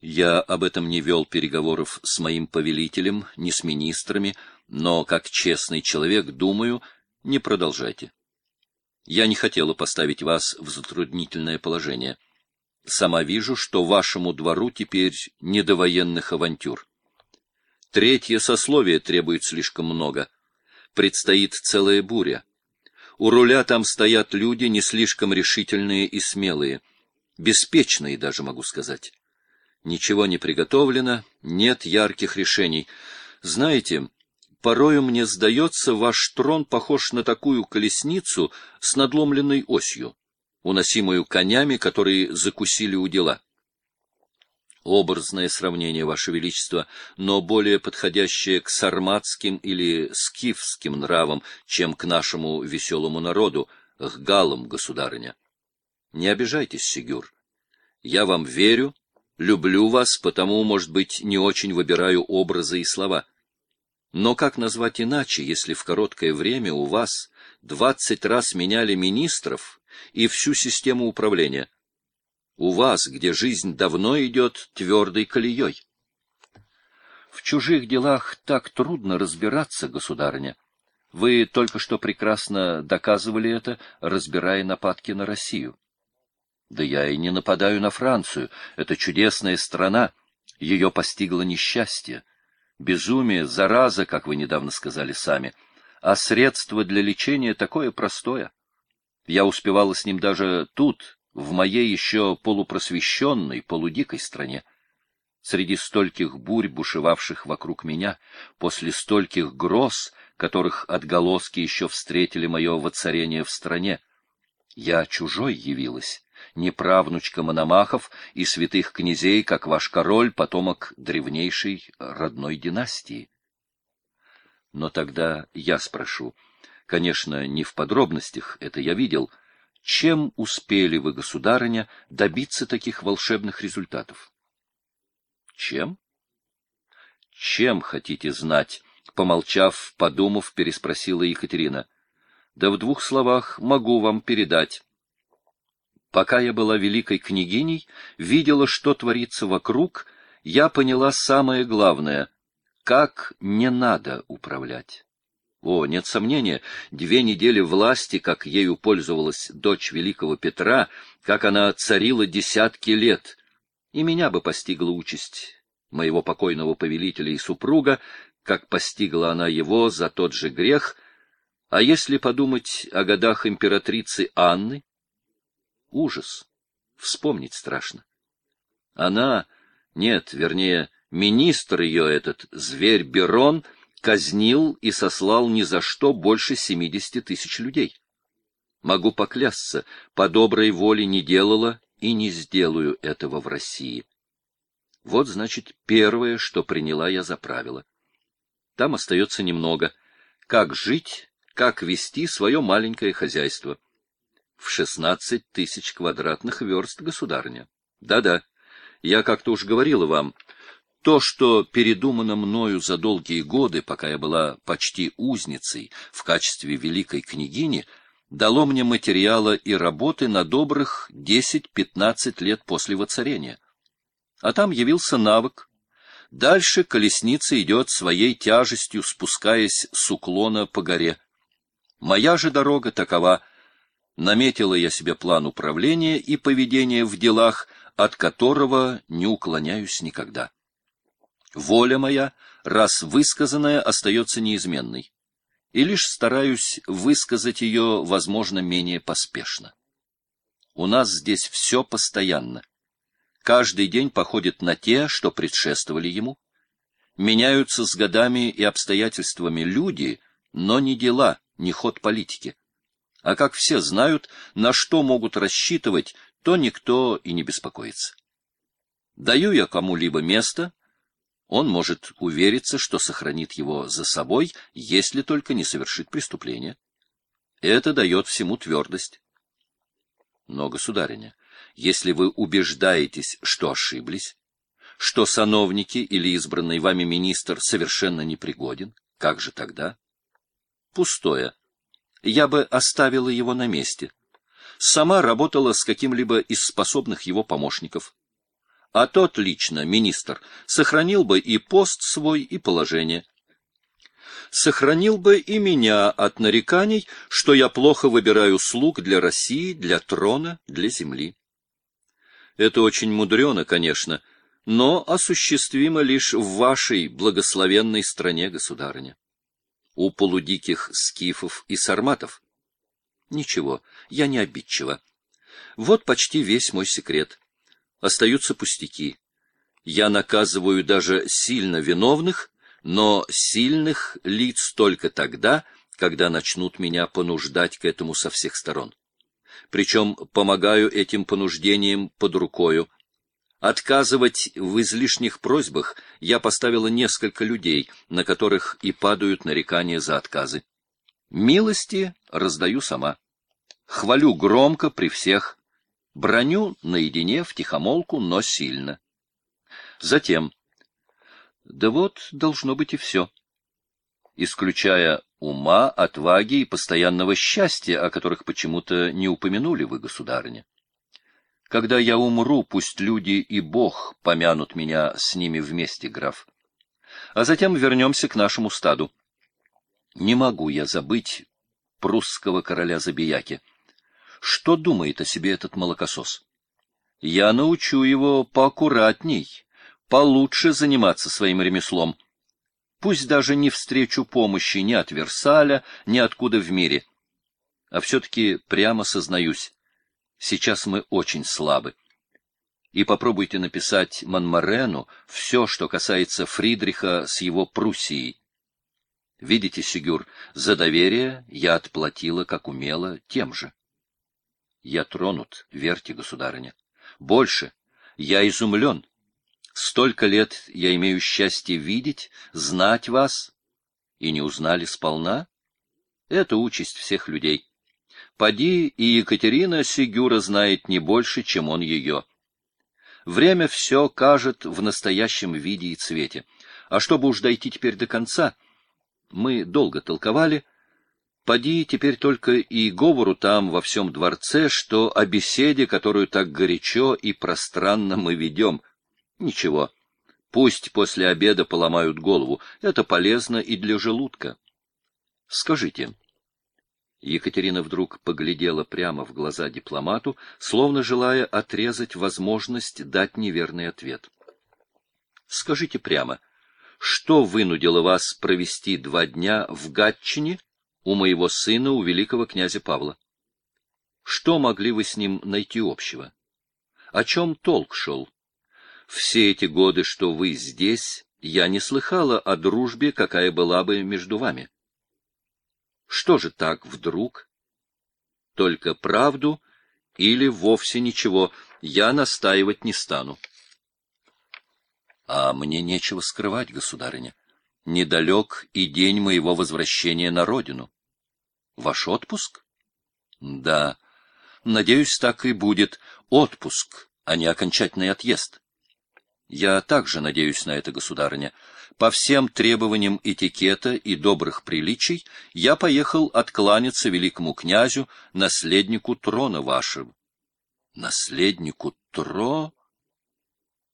Я об этом не вел переговоров с моим повелителем, ни с министрами, но, как честный человек, думаю, не продолжайте. Я не хотела поставить вас в затруднительное положение. Сама вижу, что вашему двору теперь не до военных авантюр. Третье сословие требует слишком много. Предстоит целая буря. У руля там стоят люди не слишком решительные и смелые, беспечные даже, могу сказать. Ничего не приготовлено, нет ярких решений. Знаете, порою мне сдается, ваш трон похож на такую колесницу с надломленной осью, уносимую конями, которые закусили у дела. Образное сравнение, Ваше Величество, но более подходящее к сарматским или скифским нравам, чем к нашему веселому народу, к галам, государыня. Не обижайтесь, Сигюр. Я вам верю, люблю вас, потому, может быть, не очень выбираю образы и слова. Но как назвать иначе, если в короткое время у вас двадцать раз меняли министров и всю систему управления? У вас, где жизнь давно идет твердой колеей. В чужих делах так трудно разбираться, государыня. Вы только что прекрасно доказывали это, разбирая нападки на Россию. Да я и не нападаю на Францию. Это чудесная страна. Ее постигло несчастье. Безумие, зараза, как вы недавно сказали сами, а средство для лечения такое простое. Я успевала с ним даже тут, в моей еще полупросвещенной, полудикой стране. Среди стольких бурь, бушевавших вокруг меня, после стольких гроз, которых отголоски еще встретили мое воцарение в стране, я чужой явилась, не правнучка Мономахов и святых князей, как ваш король, потомок древнейшей родной династии. Но тогда я спрошу, конечно, не в подробностях, это я видел, чем успели вы, государыня, добиться таких волшебных результатов? Чем? Чем хотите знать? Помолчав, подумав, переспросила Екатерина. Да в двух словах могу вам передать. Пока я была великой княгиней, видела, что творится вокруг, я поняла самое главное — как не надо управлять. О, нет сомнения, две недели власти, как ею пользовалась дочь великого Петра, как она царила десятки лет, и меня бы постигла участь моего покойного повелителя и супруга, как постигла она его за тот же грех, а если подумать о годах императрицы Анны, Ужас. Вспомнить страшно. Она, нет, вернее, министр ее этот, зверь Берон, казнил и сослал ни за что больше семидесяти тысяч людей. Могу поклясться, по доброй воле не делала и не сделаю этого в России. Вот, значит, первое, что приняла я за правило. Там остается немного. Как жить, как вести свое маленькое хозяйство в шестнадцать тысяч квадратных верст, государня. Да-да, я как-то уж говорила вам, то, что передумано мною за долгие годы, пока я была почти узницей в качестве великой княгини, дало мне материала и работы на добрых десять-пятнадцать лет после воцарения. А там явился навык. Дальше колесница идет своей тяжестью, спускаясь с уклона по горе. Моя же дорога такова — наметила я себе план управления и поведения в делах, от которого не уклоняюсь никогда. Воля моя, раз высказанная, остается неизменной, и лишь стараюсь высказать ее, возможно, менее поспешно. У нас здесь все постоянно. Каждый день походит на те, что предшествовали ему. Меняются с годами и обстоятельствами люди, но не дела, не ход политики. А как все знают, на что могут рассчитывать, то никто и не беспокоится. Даю я кому-либо место, он может увериться, что сохранит его за собой, если только не совершит преступление. Это дает всему твердость. Но, государиня, если вы убеждаетесь, что ошиблись, что сановники или избранный вами министр совершенно непригоден, как же тогда? Пустое я бы оставила его на месте. Сама работала с каким-либо из способных его помощников. а тот лично, министр, сохранил бы и пост свой, и положение. Сохранил бы и меня от нареканий, что я плохо выбираю слуг для России, для трона, для земли. Это очень мудрено, конечно, но осуществимо лишь в вашей благословенной стране, государыня. У полудиких скифов и сарматов. Ничего, я не обидчива. Вот почти весь мой секрет. Остаются пустяки. Я наказываю даже сильно виновных, но сильных лиц только тогда, когда начнут меня понуждать к этому со всех сторон. Причем помогаю этим понуждениям под рукою. Отказывать в излишних просьбах я поставила несколько людей, на которых и падают нарекания за отказы. Милости раздаю сама. Хвалю громко при всех, броню наедине, в тихомолку, но сильно. Затем, да вот, должно быть и все. Исключая ума, отваги и постоянного счастья, о которых почему-то не упомянули вы, государыня. Когда я умру, пусть люди и Бог помянут меня с ними вместе, граф. А затем вернемся к нашему стаду. Не могу я забыть прусского короля Забияки. Что думает о себе этот молокосос? Я научу его поаккуратней, получше заниматься своим ремеслом. Пусть даже не встречу помощи ни от Версаля, ни откуда в мире. А все-таки прямо сознаюсь, сейчас мы очень слабы. И попробуйте написать Манмарену все, что касается Фридриха с его Пруссией. Видите, Сигюр, за доверие я отплатила, как умела, тем же. Я тронут, верьте, государыня. Больше, я изумлен. Столько лет я имею счастье видеть, знать вас, и не узнали сполна? Это участь всех людей. Поди, и Екатерина Сигюра знает не больше, чем он ее. Время все кажет в настоящем виде и цвете. А чтобы уж дойти теперь до конца, мы долго толковали, Поди теперь только и говору там во всем дворце, что о беседе, которую так горячо и пространно мы ведем. Ничего, пусть после обеда поломают голову, это полезно и для желудка. Скажите. Екатерина вдруг поглядела прямо в глаза дипломату, словно желая отрезать возможность дать неверный ответ. Скажите прямо, что вынудило вас провести два дня в Гатчине у моего сына, у великого князя Павла. Что могли вы с ним найти общего? О чем толк шел? Все эти годы, что вы здесь, я не слыхала о дружбе, какая была бы между вами. Что же так вдруг? Только правду или вовсе ничего, я настаивать не стану. А мне нечего скрывать, государыня недалек и день моего возвращения на родину. Ваш отпуск? Да. Надеюсь, так и будет. Отпуск, а не окончательный отъезд. Я также надеюсь на это, государыня. По всем требованиям этикета и добрых приличий я поехал откланяться великому князю, наследнику трона вашего. Наследнику тро...